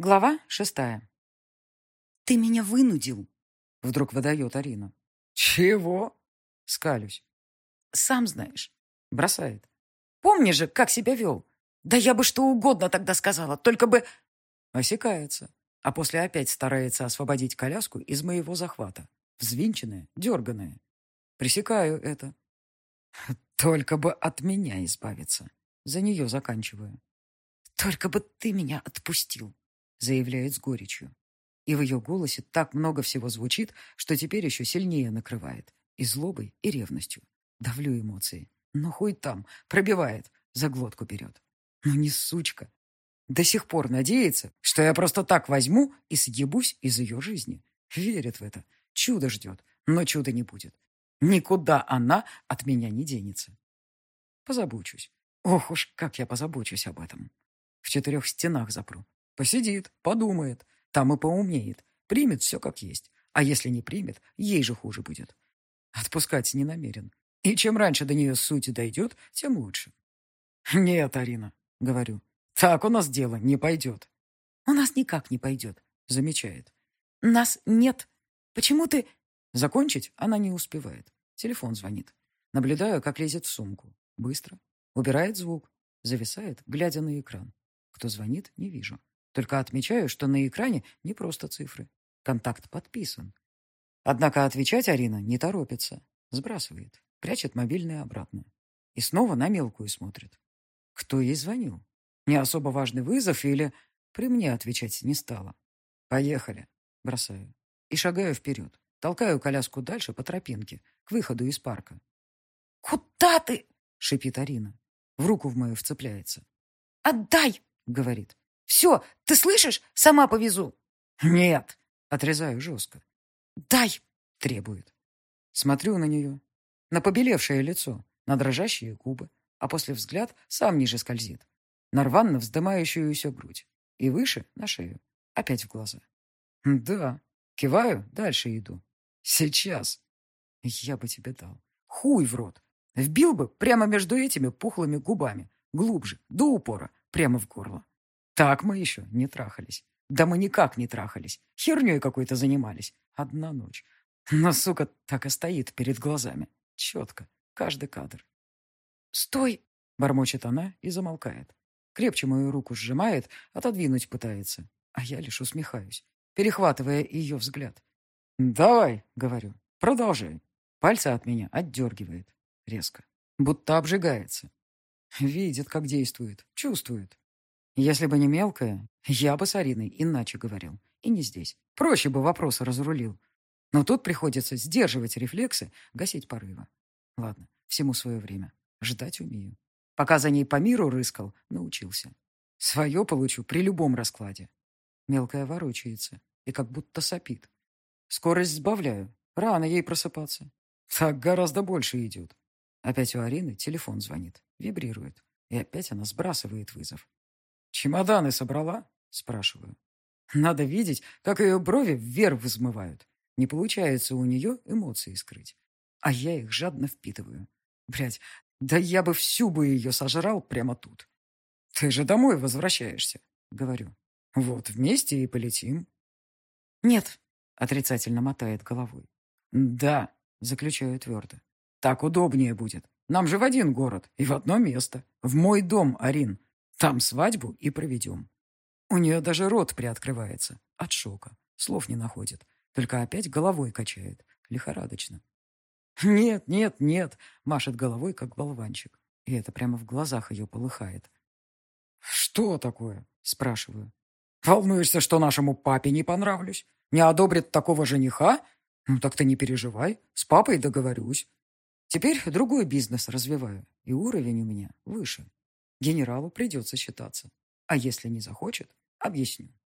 Глава шестая. «Ты меня вынудил!» — вдруг выдает Арина. «Чего?» — скалюсь. «Сам знаешь». Бросает. «Помни же, как себя вел. Да я бы что угодно тогда сказала, только бы...» Осекается, а после опять старается освободить коляску из моего захвата. Взвинченная, дерганая. Пресекаю это. Только бы от меня избавиться. За нее заканчиваю. «Только бы ты меня отпустил!» Заявляет с горечью. И в ее голосе так много всего звучит, что теперь еще сильнее накрывает. И злобой, и ревностью. Давлю эмоции. Но хуй там, пробивает, за глотку берет. Ну не сучка. До сих пор надеется, что я просто так возьму и съебусь из ее жизни. Верит в это. Чудо ждет, но чуда не будет. Никуда она от меня не денется. Позабочусь. Ох уж, как я позабочусь об этом. В четырех стенах запру, Посидит, подумает, там и поумнеет, примет все как есть. А если не примет, ей же хуже будет. Отпускать не намерен. И чем раньше до нее суть дойдет, тем лучше. «Нет, Арина», — говорю, — «так у нас дело не пойдет». «У нас никак не пойдет», — замечает. «Нас нет. Почему ты...» Закончить она не успевает. Телефон звонит. Наблюдаю, как лезет в сумку. Быстро. Убирает звук. Зависает, глядя на экран. Кто звонит, не вижу. Только отмечаю, что на экране не просто цифры. Контакт подписан. Однако отвечать Арина не торопится. Сбрасывает. Прячет мобильный обратно. И снова на мелкую смотрит. Кто ей звонил? Не особо важный вызов или... При мне отвечать не стала. Поехали. Бросаю. И шагаю вперед. Толкаю коляску дальше по тропинке, к выходу из парка. «Куда ты?» — шипит Арина. В руку в мою вцепляется. «Отдай!» — говорит. Все, ты слышишь? Сама повезу. Нет, отрезаю жестко. Дай, требует. Смотрю на нее, на побелевшее лицо, на дрожащие губы, а после взгляд сам ниже скользит. На рванно вздымающуюся грудь. И выше, на шею. Опять в глаза. Да, киваю, дальше иду. Сейчас. Я бы тебе дал. Хуй в рот. Вбил бы прямо между этими пухлыми губами. Глубже, до упора, прямо в горло. Так мы еще не трахались. Да мы никак не трахались. Херней какой-то занимались. Одна ночь. Но, сука, так и стоит перед глазами. Четко. Каждый кадр. «Стой!» — бормочет она и замолкает. Крепче мою руку сжимает, отодвинуть пытается. А я лишь усмехаюсь, перехватывая ее взгляд. «Давай», — говорю, — «продолжай». Пальцы от меня отдергивает. Резко. Будто обжигается. Видит, как действует. Чувствует. Если бы не мелкая, я бы с Ариной иначе говорил. И не здесь. Проще бы вопросы разрулил. Но тут приходится сдерживать рефлексы, гасить порывы. Ладно, всему свое время. Ждать умею. Пока за ней по миру рыскал, научился. Свое получу при любом раскладе. Мелкая ворочается и как будто сопит. Скорость сбавляю. Рано ей просыпаться. Так гораздо больше идет. Опять у Арины телефон звонит, вибрирует. И опять она сбрасывает вызов. «Чемоданы собрала?» – спрашиваю. Надо видеть, как ее брови вверх взмывают. Не получается у нее эмоции скрыть. А я их жадно впитываю. Блядь, да я бы всю бы ее сожрал прямо тут. Ты же домой возвращаешься, говорю. Вот, вместе и полетим. Нет, отрицательно мотает головой. Да, заключаю твердо. Так удобнее будет. Нам же в один город и в одно место. В мой дом, Арин. Там свадьбу и проведем. У нее даже рот приоткрывается. От шока. Слов не находит. Только опять головой качает. Лихорадочно. «Нет, нет, нет!» — машет головой, как болванчик. И это прямо в глазах ее полыхает. «Что такое?» — спрашиваю. «Волнуешься, что нашему папе не понравлюсь? Не одобрит такого жениха? Ну так ты не переживай, с папой договорюсь. Теперь другой бизнес развиваю, и уровень у меня выше. Генералу придется считаться. А если не захочет, объясню.